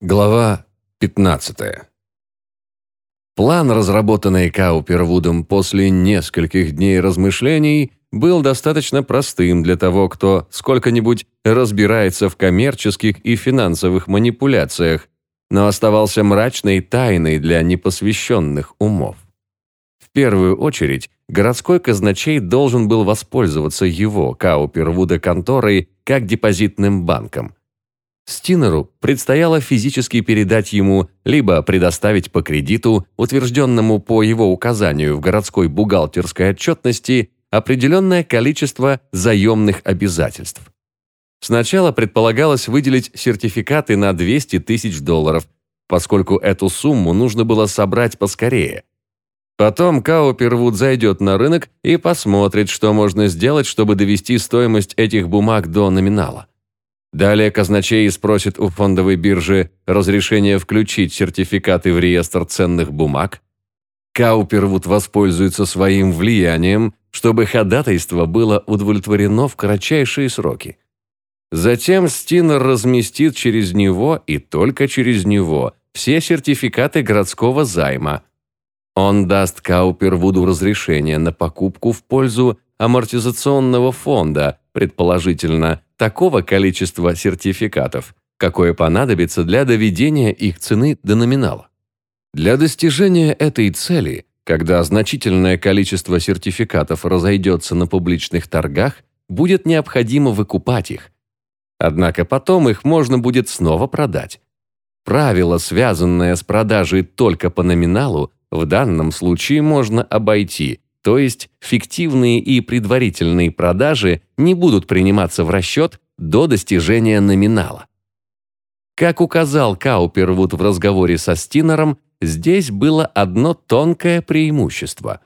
Глава 15. План, разработанный Каупервудом после нескольких дней размышлений, был достаточно простым для того, кто сколько-нибудь разбирается в коммерческих и финансовых манипуляциях, но оставался мрачной тайной для непосвященных умов. В первую очередь, городской казначей должен был воспользоваться его, Каупервуда, конторой как депозитным банком – Стинеру предстояло физически передать ему либо предоставить по кредиту, утвержденному по его указанию в городской бухгалтерской отчетности, определенное количество заемных обязательств. Сначала предполагалось выделить сертификаты на 200 тысяч долларов, поскольку эту сумму нужно было собрать поскорее. Потом Каупервуд зайдет на рынок и посмотрит, что можно сделать, чтобы довести стоимость этих бумаг до номинала. Далее казначей спросит у фондовой биржи разрешение включить сертификаты в реестр ценных бумаг. Каупервуд воспользуется своим влиянием, чтобы ходатайство было удовлетворено в кратчайшие сроки. Затем Стинер разместит через него и только через него все сертификаты городского займа. Он даст Каупервуду разрешение на покупку в пользу амортизационного фонда, предположительно, такого количества сертификатов, какое понадобится для доведения их цены до номинала. Для достижения этой цели, когда значительное количество сертификатов разойдется на публичных торгах, будет необходимо выкупать их. Однако потом их можно будет снова продать. Правило, связанное с продажей только по номиналу, в данном случае можно обойти – то есть фиктивные и предварительные продажи не будут приниматься в расчет до достижения номинала. Как указал Каупервуд в разговоре со Стинером, здесь было одно тонкое преимущество.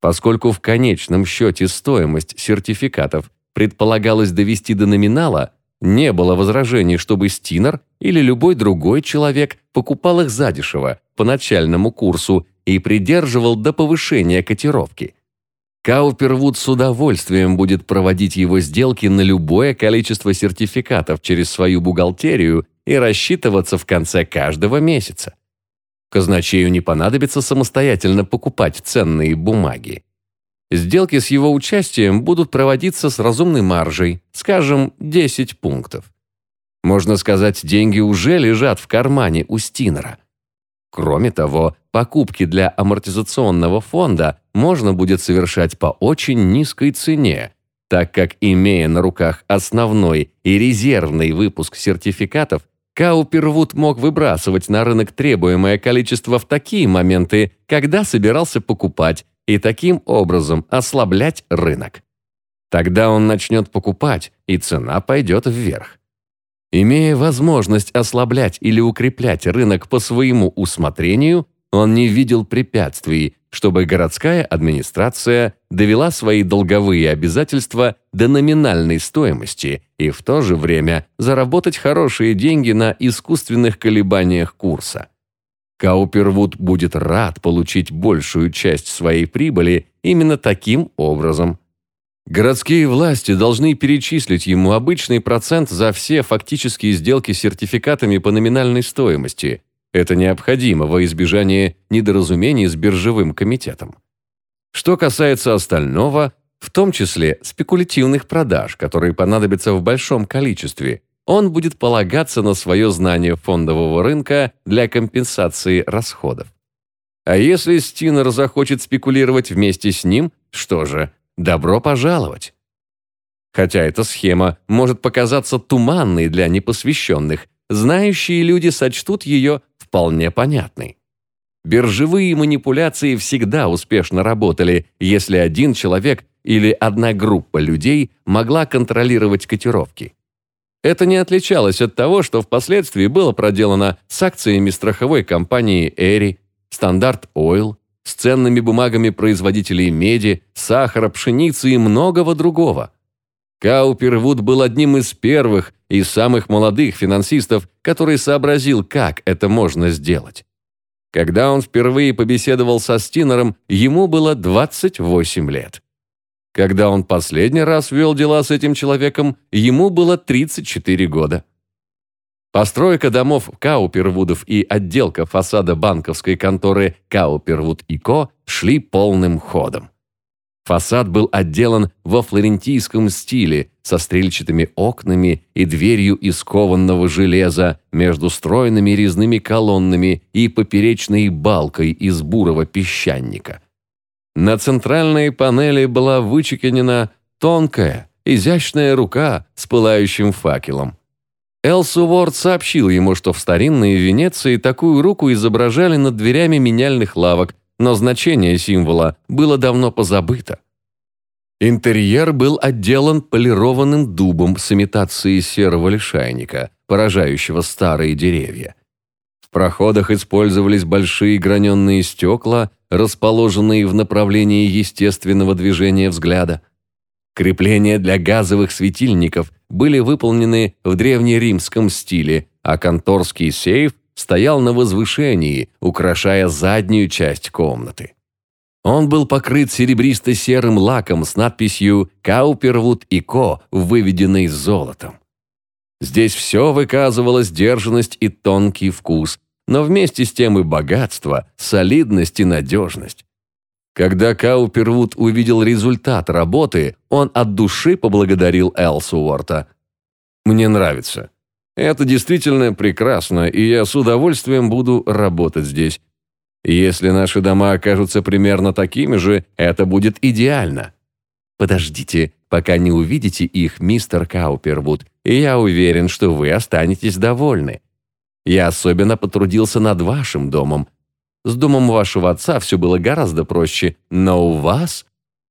Поскольку в конечном счете стоимость сертификатов предполагалось довести до номинала, не было возражений, чтобы Стинер или любой другой человек покупал их задешево, по начальному курсу, и придерживал до повышения котировки. Каупервуд с удовольствием будет проводить его сделки на любое количество сертификатов через свою бухгалтерию и рассчитываться в конце каждого месяца. Казначею не понадобится самостоятельно покупать ценные бумаги. Сделки с его участием будут проводиться с разумной маржей, скажем, 10 пунктов. Можно сказать, деньги уже лежат в кармане у Стинера. Кроме того, покупки для амортизационного фонда можно будет совершать по очень низкой цене, так как, имея на руках основной и резервный выпуск сертификатов, Каупервуд мог выбрасывать на рынок требуемое количество в такие моменты, когда собирался покупать, и таким образом ослаблять рынок. Тогда он начнет покупать, и цена пойдет вверх. Имея возможность ослаблять или укреплять рынок по своему усмотрению, он не видел препятствий, чтобы городская администрация довела свои долговые обязательства до номинальной стоимости и в то же время заработать хорошие деньги на искусственных колебаниях курса. Каупервуд будет рад получить большую часть своей прибыли именно таким образом – Городские власти должны перечислить ему обычный процент за все фактические сделки с сертификатами по номинальной стоимости. Это необходимо во избежание недоразумений с биржевым комитетом. Что касается остального, в том числе спекулятивных продаж, которые понадобятся в большом количестве, он будет полагаться на свое знание фондового рынка для компенсации расходов. А если Стинер захочет спекулировать вместе с ним, что же, Добро пожаловать! Хотя эта схема может показаться туманной для непосвященных, знающие люди сочтут ее вполне понятной. Биржевые манипуляции всегда успешно работали, если один человек или одна группа людей могла контролировать котировки. Это не отличалось от того, что впоследствии было проделано с акциями страховой компании Эри, Стандарт Ойл, с ценными бумагами производителей меди, сахара, пшеницы и многого другого. Каупервуд был одним из первых и самых молодых финансистов, который сообразил, как это можно сделать. Когда он впервые побеседовал со Стинером, ему было 28 лет. Когда он последний раз вел дела с этим человеком, ему было 34 года. Постройка домов Каупервудов и отделка фасада банковской конторы Каупервуд и Ко шли полным ходом. Фасад был отделан во флорентийском стиле со стрельчатыми окнами и дверью из кованного железа между стройными резными колоннами и поперечной балкой из бурого песчаника. На центральной панели была вычеканена тонкая, изящная рука с пылающим факелом. Элсуворд сообщил ему, что в старинной Венеции такую руку изображали над дверями меняльных лавок, но значение символа было давно позабыто. Интерьер был отделан полированным дубом с имитацией серого лишайника, поражающего старые деревья. В проходах использовались большие граненные стекла, расположенные в направлении естественного движения взгляда. Крепления для газовых светильников были выполнены в древнеримском стиле, а конторский сейф стоял на возвышении, украшая заднюю часть комнаты. Он был покрыт серебристо-серым лаком с надписью «Каупервуд и Ко», выведенной золотом. Здесь все выказывало сдержанность и тонкий вкус, но вместе с тем и богатство, солидность и надежность. Когда Каупервуд увидел результат работы, он от души поблагодарил Элсуорта. «Мне нравится. Это действительно прекрасно, и я с удовольствием буду работать здесь. Если наши дома окажутся примерно такими же, это будет идеально. Подождите, пока не увидите их, мистер Каупервуд, и я уверен, что вы останетесь довольны. Я особенно потрудился над вашим домом. С домом вашего отца все было гораздо проще, но у вас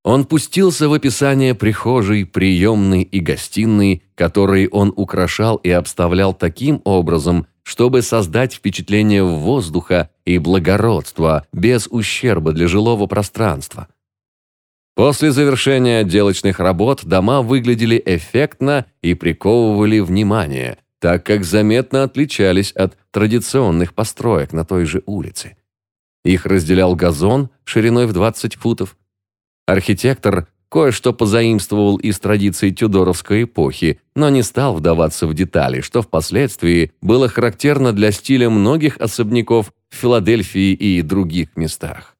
он пустился в описание прихожей, приемной и гостиной, которые он украшал и обставлял таким образом, чтобы создать впечатление воздуха и благородства без ущерба для жилого пространства. После завершения отделочных работ дома выглядели эффектно и приковывали внимание, так как заметно отличались от традиционных построек на той же улице. Их разделял газон шириной в 20 футов, Архитектор кое-что позаимствовал из традиций Тюдоровской эпохи, но не стал вдаваться в детали, что впоследствии было характерно для стиля многих особняков в Филадельфии и других местах.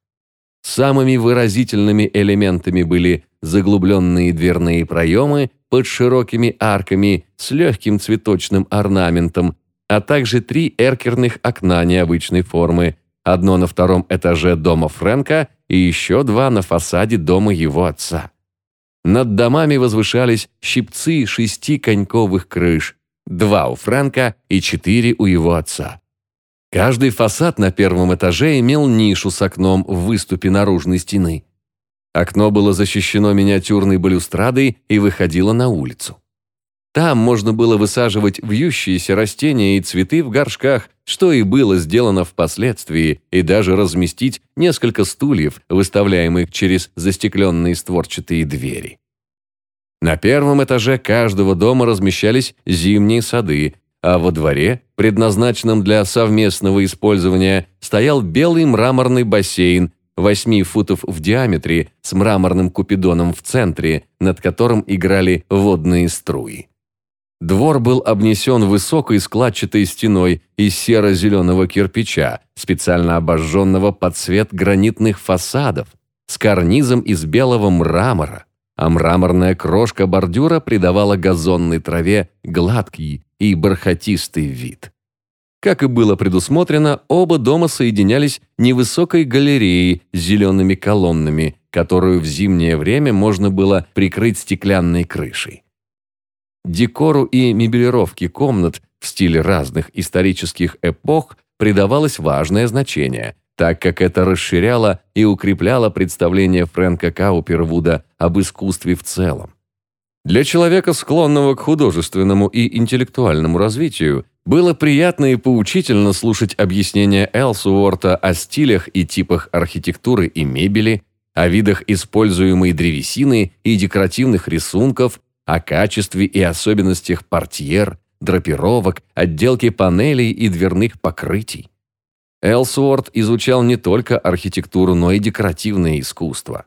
Самыми выразительными элементами были заглубленные дверные проемы под широкими арками с легким цветочным орнаментом, а также три эркерных окна необычной формы, одно на втором этаже дома Фрэнка и еще два на фасаде дома его отца. Над домами возвышались щипцы шести коньковых крыш, два у Фрэнка и четыре у его отца. Каждый фасад на первом этаже имел нишу с окном в выступе наружной стены. Окно было защищено миниатюрной балюстрадой и выходило на улицу. Там можно было высаживать вьющиеся растения и цветы в горшках, что и было сделано впоследствии, и даже разместить несколько стульев, выставляемых через застекленные створчатые двери. На первом этаже каждого дома размещались зимние сады, а во дворе, предназначенном для совместного использования, стоял белый мраморный бассейн 8 футов в диаметре с мраморным купидоном в центре, над которым играли водные струи. Двор был обнесен высокой складчатой стеной из серо-зеленого кирпича, специально обожженного под цвет гранитных фасадов, с карнизом из белого мрамора, а мраморная крошка бордюра придавала газонной траве гладкий и бархатистый вид. Как и было предусмотрено, оба дома соединялись невысокой галереей с зелеными колоннами, которую в зимнее время можно было прикрыть стеклянной крышей. Декору и мебелировке комнат в стиле разных исторических эпох придавалось важное значение, так как это расширяло и укрепляло представление Фрэнка Каупервуда об искусстве в целом. Для человека, склонного к художественному и интеллектуальному развитию, было приятно и поучительно слушать объяснения Элсуорта о стилях и типах архитектуры и мебели, о видах используемой древесины и декоративных рисунков, о качестве и особенностях портьер, драпировок, отделки панелей и дверных покрытий. Элсуорт изучал не только архитектуру, но и декоративное искусство.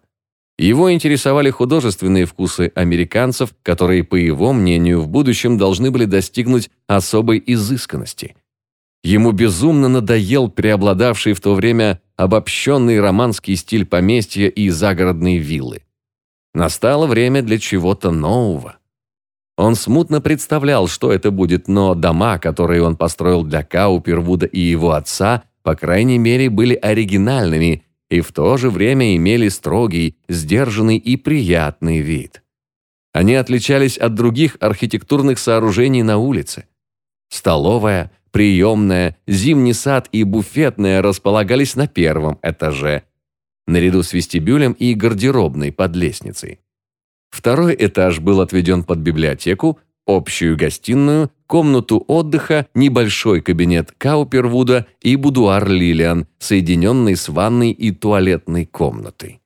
Его интересовали художественные вкусы американцев, которые, по его мнению, в будущем должны были достигнуть особой изысканности. Ему безумно надоел преобладавший в то время обобщенный романский стиль поместья и загородной виллы. Настало время для чего-то нового. Он смутно представлял, что это будет, но дома, которые он построил для Каупервуда и его отца, по крайней мере, были оригинальными и в то же время имели строгий, сдержанный и приятный вид. Они отличались от других архитектурных сооружений на улице. Столовая, приемная, зимний сад и буфетная располагались на первом этаже, наряду с вестибюлем и гардеробной под лестницей. Второй этаж был отведен под библиотеку, общую гостиную, комнату отдыха, небольшой кабинет Каупервуда и будуар Лилиан, соединенный с ванной и туалетной комнатой.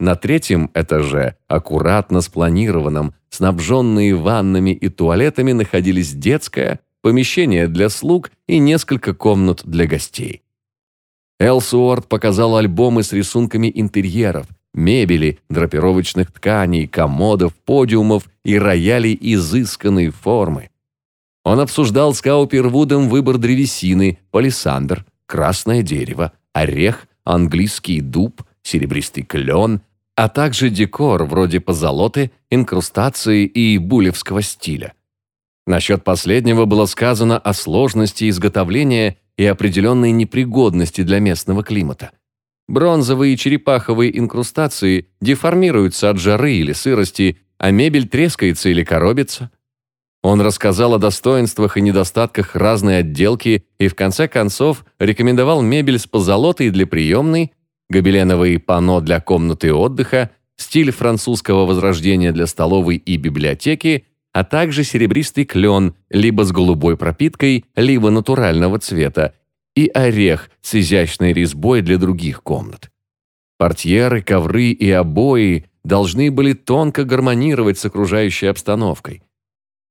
На третьем этаже, аккуратно спланированном, снабженные ваннами и туалетами, находились детская, помещение для слуг и несколько комнат для гостей. Элсуорт показал альбомы с рисунками интерьеров, мебели, драпировочных тканей, комодов, подиумов и роялей изысканной формы. Он обсуждал с Каупервудом выбор древесины, палисандр, красное дерево, орех, английский дуб, серебристый клен, а также декор вроде позолоты, инкрустации и булевского стиля. Насчет последнего было сказано о сложности изготовления и определенной непригодности для местного климата. Бронзовые и черепаховые инкрустации деформируются от жары или сырости, а мебель трескается или коробится. Он рассказал о достоинствах и недостатках разной отделки и в конце концов рекомендовал мебель с позолотой для приемной, гобеленовые панно для комнаты отдыха, стиль французского возрождения для столовой и библиотеки а также серебристый клен, либо с голубой пропиткой, либо натурального цвета, и орех с изящной резьбой для других комнат. Портьеры, ковры и обои должны были тонко гармонировать с окружающей обстановкой.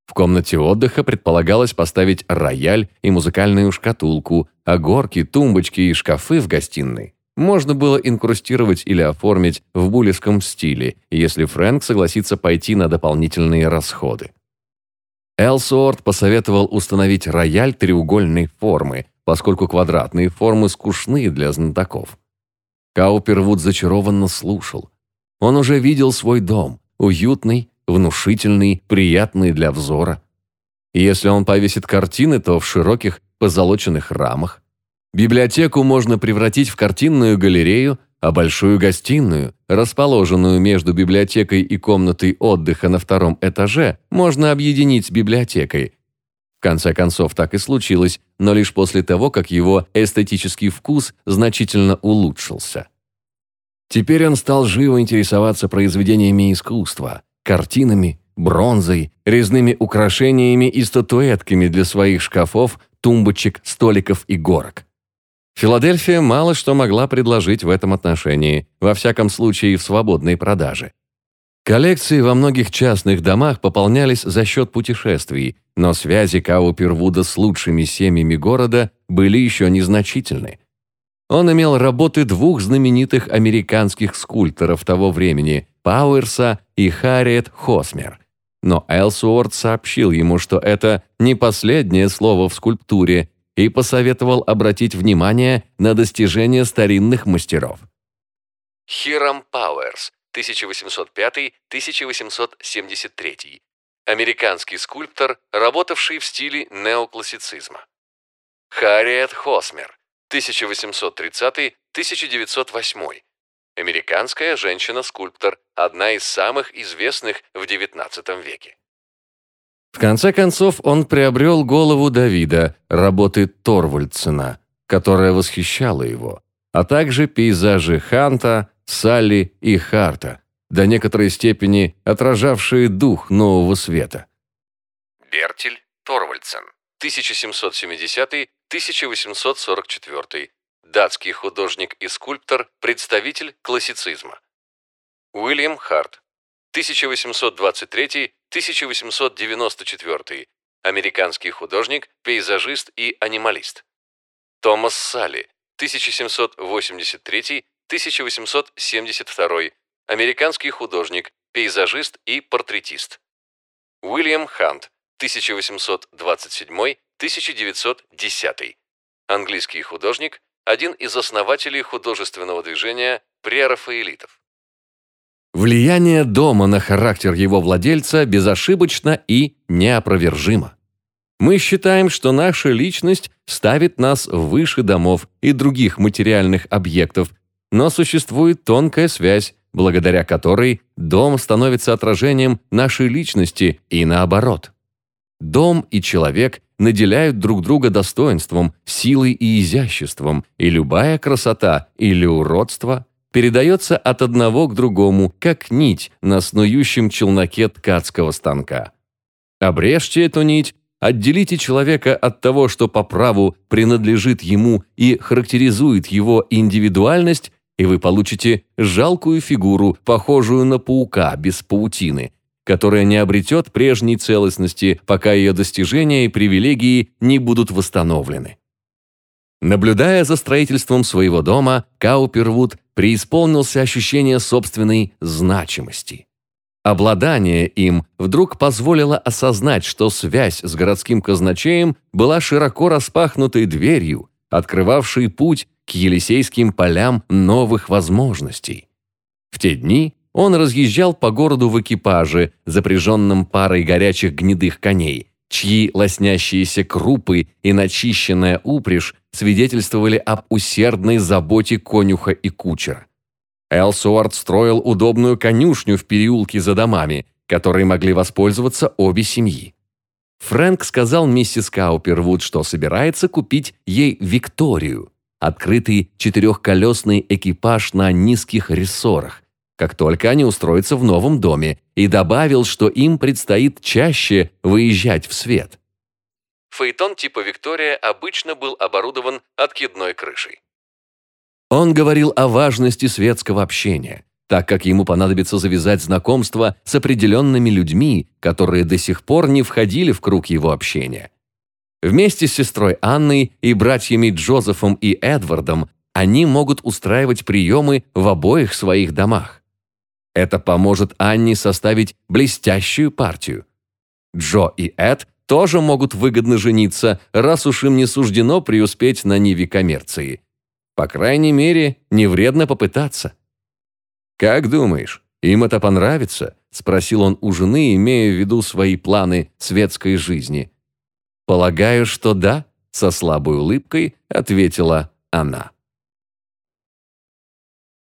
В комнате отдыха предполагалось поставить рояль и музыкальную шкатулку, а горки, тумбочки и шкафы в гостиной можно было инкрустировать или оформить в булевском стиле, если Фрэнк согласится пойти на дополнительные расходы. Элсуорт посоветовал установить рояль треугольной формы, поскольку квадратные формы скучны для знатоков. Каупервуд зачарованно слушал. Он уже видел свой дом, уютный, внушительный, приятный для взора. И если он повесит картины, то в широких позолоченных рамах, Библиотеку можно превратить в картинную галерею, а большую гостиную, расположенную между библиотекой и комнатой отдыха на втором этаже, можно объединить с библиотекой. В конце концов, так и случилось, но лишь после того, как его эстетический вкус значительно улучшился. Теперь он стал живо интересоваться произведениями искусства, картинами, бронзой, резными украшениями и статуэтками для своих шкафов, тумбочек, столиков и горок. Филадельфия мало что могла предложить в этом отношении, во всяком случае в свободной продаже. Коллекции во многих частных домах пополнялись за счет путешествий, но связи Каупервуда с лучшими семьями города были еще незначительны. Он имел работы двух знаменитых американских скульпторов того времени – Пауэрса и Харриет Хосмер. Но Элсуорт сообщил ему, что это не последнее слово в скульптуре, и посоветовал обратить внимание на достижения старинных мастеров. Хирам Пауэрс, 1805-1873. Американский скульптор, работавший в стиле неоклассицизма. Харриет Хосмер, 1830-1908. Американская женщина-скульптор, одна из самых известных в XIX веке. В конце концов, он приобрел голову Давида, работы Торвальдсена, которая восхищала его, а также пейзажи Ханта, Салли и Харта, до некоторой степени отражавшие дух нового света. Бертель Торвальдсен, 1770-1844, датский художник и скульптор, представитель классицизма. Уильям Харт, 1823-1894, американский художник, пейзажист и анималист. Томас Салли, 1783-1872, американский художник, пейзажист и портретист. Уильям Хант, 1827-1910, английский художник, один из основателей художественного движения прерафаэлитов. Влияние дома на характер его владельца безошибочно и неопровержимо. Мы считаем, что наша личность ставит нас выше домов и других материальных объектов, но существует тонкая связь, благодаря которой дом становится отражением нашей личности и наоборот. Дом и человек наделяют друг друга достоинством, силой и изяществом, и любая красота или уродство передается от одного к другому, как нить на снующем челноке ткацкого станка. Обрежьте эту нить Отделите человека от того, что по праву принадлежит ему и характеризует его индивидуальность, и вы получите жалкую фигуру, похожую на паука без паутины, которая не обретет прежней целостности, пока ее достижения и привилегии не будут восстановлены. Наблюдая за строительством своего дома, Каупервуд преисполнился ощущение собственной значимости. Обладание им вдруг позволило осознать, что связь с городским казначеем была широко распахнутой дверью, открывавшей путь к Елисейским полям новых возможностей. В те дни он разъезжал по городу в экипаже, запряженном парой горячих гнедых коней, чьи лоснящиеся крупы и начищенная упряжь свидетельствовали об усердной заботе конюха и кучера. Элсуарт строил удобную конюшню в переулке за домами, которой могли воспользоваться обе семьи. Фрэнк сказал миссис Каупервуд, что собирается купить ей Викторию, открытый четырехколесный экипаж на низких рессорах, как только они устроятся в новом доме, и добавил, что им предстоит чаще выезжать в свет. Фаэтон типа «Виктория» обычно был оборудован откидной крышей. Он говорил о важности светского общения, так как ему понадобится завязать знакомство с определенными людьми, которые до сих пор не входили в круг его общения. Вместе с сестрой Анной и братьями Джозефом и Эдвардом они могут устраивать приемы в обоих своих домах. Это поможет Анне составить блестящую партию. Джо и Эд тоже могут выгодно жениться, раз уж им не суждено преуспеть на ниве коммерции – по крайней мере, не вредно попытаться. «Как думаешь, им это понравится?» – спросил он у жены, имея в виду свои планы светской жизни. «Полагаю, что да», – со слабой улыбкой ответила она.